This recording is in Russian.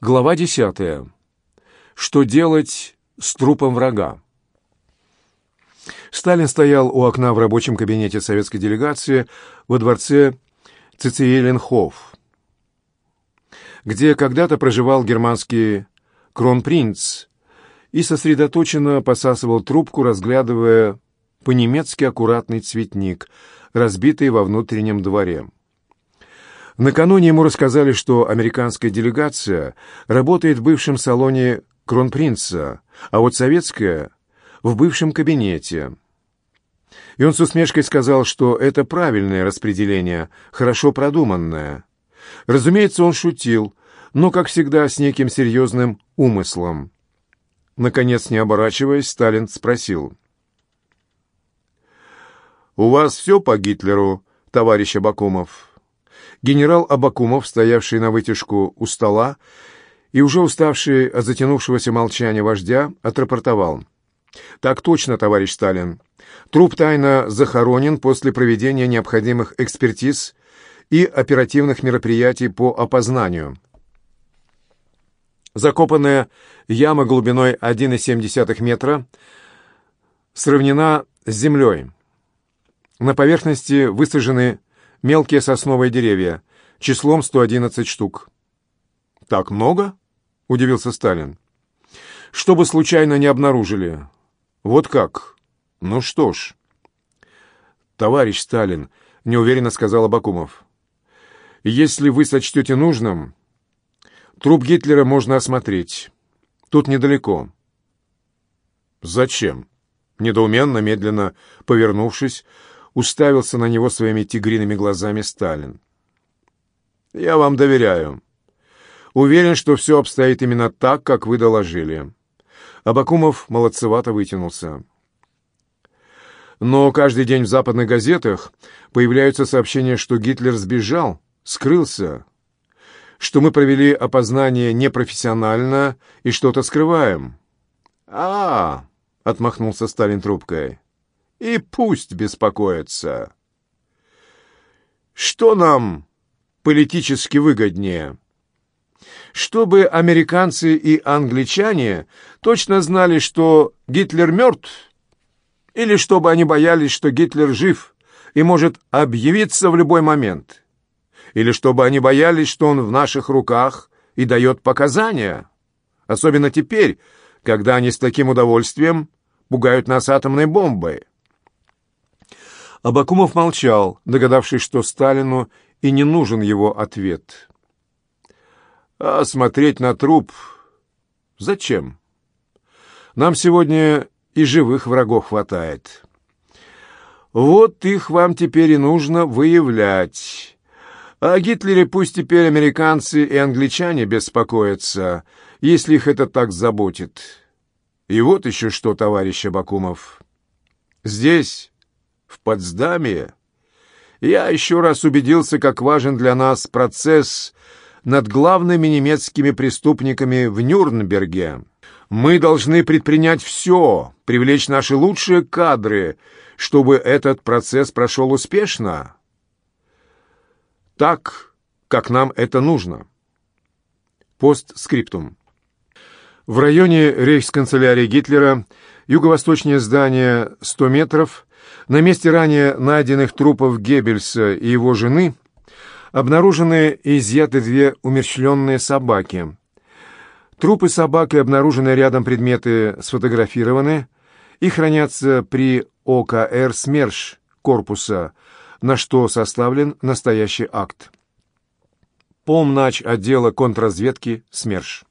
Глава 10. Что делать с трупом врага? Сталин стоял у окна в рабочем кабинете советской делегации во дворце Цицееленхоф, где когда-то проживал германский кронпринц и сосредоточенно посасывал трубку, разглядывая по-немецки аккуратный цветник, разбитый во внутреннем дворе. Накануне ему рассказали, что американская делегация работает в бывшем салоне Кронпринца, а вот советская — в бывшем кабинете. И он с усмешкой сказал, что это правильное распределение, хорошо продуманное. Разумеется, он шутил, но, как всегда, с неким серьезным умыслом. Наконец, не оборачиваясь, Сталин спросил. «У вас все по Гитлеру, товарищ Абакумов?» генерал Абакумов, стоявший на вытяжку у стола и уже уставший от затянувшегося молчания вождя, отрапортовал. «Так точно, товарищ Сталин. Труп тайно захоронен после проведения необходимых экспертиз и оперативных мероприятий по опознанию». Закопанная яма глубиной 1,7 метра сравнена с землей. На поверхности высажены мелкие сосновые деревья, числом 111 штук. «Так много?» — удивился Сталин. «Чтобы случайно не обнаружили. Вот как? Ну что ж». «Товарищ Сталин», — неуверенно сказал Абакумов, — «если вы сочтете нужным, труп Гитлера можно осмотреть. Тут недалеко». «Зачем?» Недоуменно, медленно повернувшись, уставился на него своими тигриными глазами Сталин. «Я вам доверяю. Уверен, что все обстоит именно так, как вы доложили». Абакумов молодцевато вытянулся. «Но каждый день в западных газетах появляются сообщения, что Гитлер сбежал, скрылся, что мы провели опознание непрофессионально и что-то скрываем». «А-а-а!» — отмахнулся Сталин трубкой. И пусть беспокоятся. Что нам политически выгоднее? Чтобы американцы и англичане точно знали, что Гитлер мертв, или чтобы они боялись, что Гитлер жив и может объявиться в любой момент, или чтобы они боялись, что он в наших руках и дает показания, особенно теперь, когда они с таким удовольствием пугают нас атомной бомбой. Абакумов молчал, догадавшись, что Сталину и не нужен его ответ. «А смотреть на труп зачем? Нам сегодня и живых врагов хватает. Вот их вам теперь и нужно выявлять». О Гитлере пусть теперь американцы и англичане беспокоятся, если их это так заботит. И вот еще что, товарищ Абакумов. Здесь, в Потсдаме, я еще раз убедился, как важен для нас процесс над главными немецкими преступниками в Нюрнберге. Мы должны предпринять все, привлечь наши лучшие кадры, чтобы этот процесс прошел успешно. Так, как нам это нужно. Постскриптум. В районе рейхсканцелярии Гитлера, юго-восточнее здание, 100 метров, на месте ранее найденных трупов Геббельса и его жены обнаружены и изъяты две умерщвленные собаки. Трупы собак и обнаруженные рядом предметы сфотографированы и хранятся при ОКР «СМЕРШ» корпуса, на что составлен настоящий акт. Помнач отдела контрразведки «СМЕРШ».